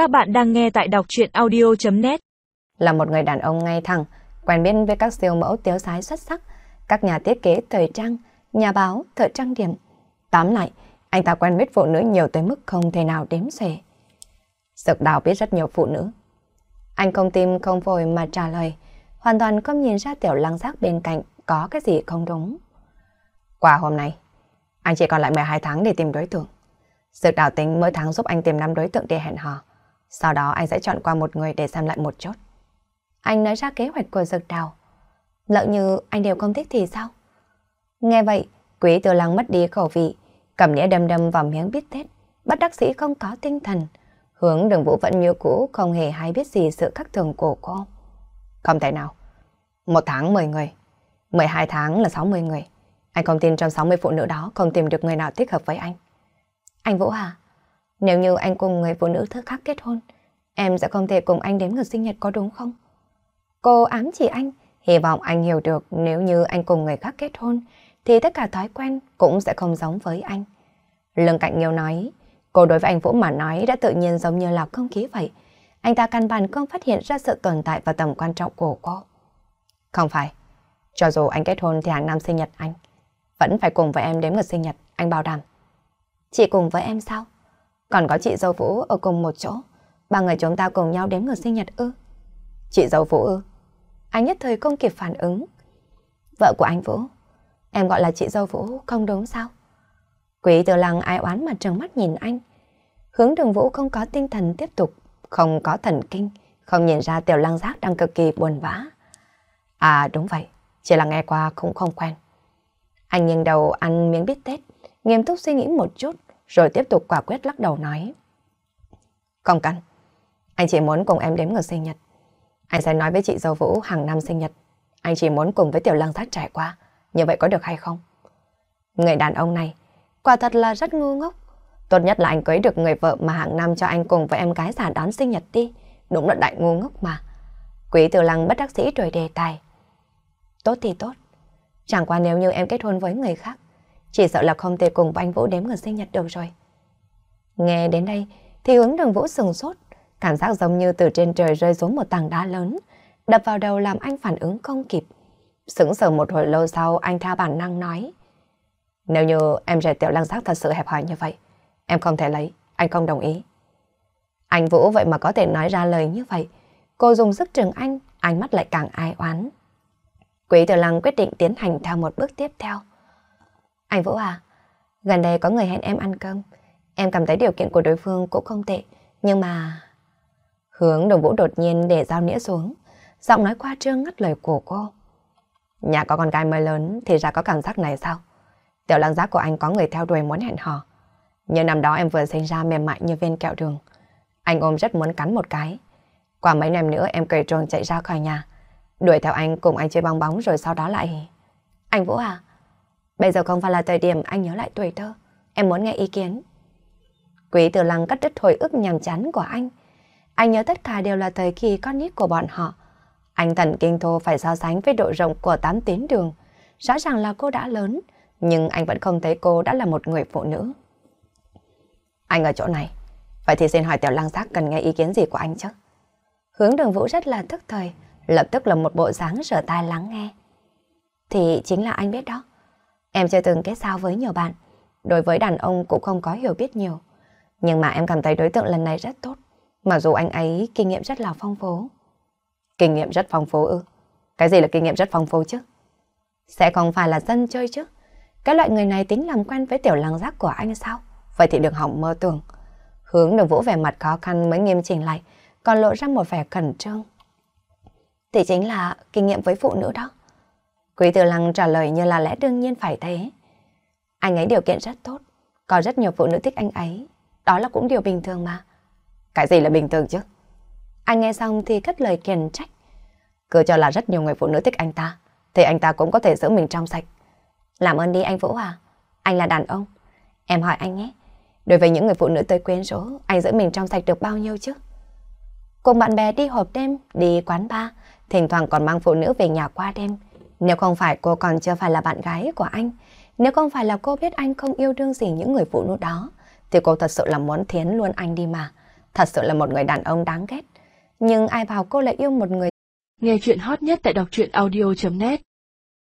Các bạn đang nghe tại đọc chuyện audio.net Là một người đàn ông ngay thẳng, quen biết với các siêu mẫu tiếu sái xuất sắc, các nhà thiết kế thời trang, nhà báo, thợ trang điểm. Tóm lại, anh ta quen biết phụ nữ nhiều tới mức không thể nào đếm xuể. Dược đào biết rất nhiều phụ nữ. Anh không tim không vội mà trả lời, hoàn toàn không nhìn ra tiểu lăng giác bên cạnh có cái gì không đúng. Qua hôm nay, anh chỉ còn lại 12 tháng để tìm đối tượng. Dược đào tính mỗi tháng giúp anh tìm 5 đối tượng để hẹn hò. Sau đó anh sẽ chọn qua một người để xem lại một chút. Anh nói ra kế hoạch của dược đào. Lỡ như anh đều không thích thì sao? Nghe vậy, quý tư lăng mất đi khẩu vị, cầm nhẽ đâm đâm vào miếng bít tết, bắt đắc sĩ không có tinh thần. Hướng đường vũ vẫn như cũ không hề hay biết gì sự khắc thường của cô. Không thể nào. Một tháng 10 người, 12 tháng là 60 người. Anh không tin trong 60 phụ nữ đó không tìm được người nào thích hợp với anh. Anh Vũ hà nếu như anh cùng người phụ nữ thứ khác kết hôn, em sẽ không thể cùng anh đến ngày sinh nhật có đúng không? Cô ám chỉ anh, hy vọng anh hiểu được nếu như anh cùng người khác kết hôn, thì tất cả thói quen cũng sẽ không giống với anh. Lương Cạnh Nghiêu nói, cô đối với anh Vũ mà nói đã tự nhiên giống như là không khí vậy. Anh ta căn bản không phát hiện ra sự tồn tại và tầm quan trọng của cô. Không phải, cho dù anh kết hôn thì hàng năm sinh nhật anh, vẫn phải cùng với em đến ngày sinh nhật, anh bảo đảm. Chị cùng với em sao? Còn có chị dâu Vũ ở cùng một chỗ. Ba người chúng ta cùng nhau đến ngày sinh nhật ư? Chị dâu Vũ ư? Anh nhất thời không kịp phản ứng. Vợ của anh Vũ. Em gọi là chị dâu Vũ không đúng sao? Quý tiểu lăng ai oán mà trừng mắt nhìn anh. Hướng đường Vũ không có tinh thần tiếp tục, không có thần kinh, không nhìn ra tiểu lăng giác đang cực kỳ buồn vã. À đúng vậy, chỉ là nghe qua cũng không quen. Anh nghiêng đầu ăn miếng bít tết, nghiêm túc suy nghĩ một chút, rồi tiếp tục quả quyết lắc đầu nói. Không cần, anh chỉ muốn cùng em đếm ngược sinh nhật. Anh sẽ nói với chị dâu Vũ hàng năm sinh nhật. Anh chỉ muốn cùng với tiểu lăng sát trải qua, như vậy có được hay không? Người đàn ông này, quả thật là rất ngu ngốc. Tốt nhất là anh cưới được người vợ mà hàng năm cho anh cùng với em gái giả đón sinh nhật đi. Đúng là đại ngu ngốc mà. Quý tiểu lăng bất đắc sĩ rồi đề tài. Tốt thì tốt. Chẳng qua nếu như em kết hôn với người khác, chỉ sợ là không thể cùng với anh Vũ đếm ngày sinh nhật được rồi. Nghe đến đây thì hướng đường Vũ sừng sốt, cảm giác giống như từ trên trời rơi xuống một tảng đá lớn, đập vào đầu làm anh phản ứng không kịp. Sững sờ một hồi lâu sau anh theo bản năng nói. Nếu như em rể tiểu lăng giác thật sự hẹp hòi như vậy, em không thể lấy, anh không đồng ý. Anh Vũ vậy mà có thể nói ra lời như vậy. Cô dùng sức trừng anh, ánh mắt lại càng ai oán. Quý tiểu Lăng quyết định tiến hành theo một bước tiếp theo. Anh Vũ à, gần đây có người hẹn em ăn cơm. Em cảm thấy điều kiện của đối phương cũng không tệ, nhưng mà... Hướng đồng vũ đột nhiên để dao nĩa xuống, giọng nói qua trương ngắt lời của cô. Nhà có con gái mới lớn thì ra có cảm giác này sao? Tiểu lăng giác của anh có người theo đuổi muốn hẹn hò. Như năm đó em vừa sinh ra mềm mại như viên kẹo đường. Anh ôm rất muốn cắn một cái. Qua mấy năm nữa em cười tròn chạy ra khỏi nhà. Đuổi theo anh cùng anh chơi bong bóng rồi sau đó lại... Anh Vũ à, bây giờ không phải là thời điểm anh nhớ lại tuổi thơ. Em muốn nghe ý kiến. Quý tử lăng cắt đứt hồi ức nhàm chán của anh. Anh nhớ tất cả đều là thời kỳ con nít của bọn họ. Anh thần kinh thô phải so sánh với độ rộng của tám tuyến đường. Rõ ràng là cô đã lớn, nhưng anh vẫn không thấy cô đã là một người phụ nữ. Anh ở chỗ này, vậy thì xin hỏi Tiểu Lăng Giác cần nghe ý kiến gì của anh chứ? Hướng đường vũ rất là thức thời, lập tức là một bộ dáng rửa tai lắng nghe. Thì chính là anh biết đó. Em chưa từng kết giao với nhiều bạn, đối với đàn ông cũng không có hiểu biết nhiều. Nhưng mà em cảm thấy đối tượng lần này rất tốt, mặc dù anh ấy kinh nghiệm rất là phong phú. Kinh nghiệm rất phong phú ư? Cái gì là kinh nghiệm rất phong phú chứ? Sẽ không phải là dân chơi chứ? Cái loại người này tính làm quen với tiểu lăng giác của anh sao? Vậy thì đừng hỏng mơ tưởng. Hướng đường vũ vẻ mặt khó khăn mới nghiêm chỉnh lại, còn lộ ra một vẻ khẩn trương. Thì chính là kinh nghiệm với phụ nữ đó. Quý tử lăng trả lời như là lẽ đương nhiên phải thế. Anh ấy điều kiện rất tốt, có rất nhiều phụ nữ thích anh ấy. Đó là cũng điều bình thường mà. Cái gì là bình thường chứ? Anh nghe xong thì cất lời kiền trách. Cứ cho là rất nhiều người phụ nữ thích anh ta, thì anh ta cũng có thể giữ mình trong sạch. Làm ơn đi anh Vũ à, anh là đàn ông. Em hỏi anh nhé, đối với những người phụ nữ tới quyến rũ, anh giữ mình trong sạch được bao nhiêu chứ? Cùng bạn bè đi hộp đêm, đi quán bar, thỉnh thoảng còn mang phụ nữ về nhà qua đêm. Nếu không phải cô còn chưa phải là bạn gái của anh, nếu không phải là cô biết anh không yêu đương gì những người phụ nữ đó, thì cô thật sự là muốn thiến luôn anh đi mà. thật sự là một người đàn ông đáng ghét. Nhưng ai bảo cô lại yêu một người. Nghe chuyện hot nhất tại đọc truyện audio.net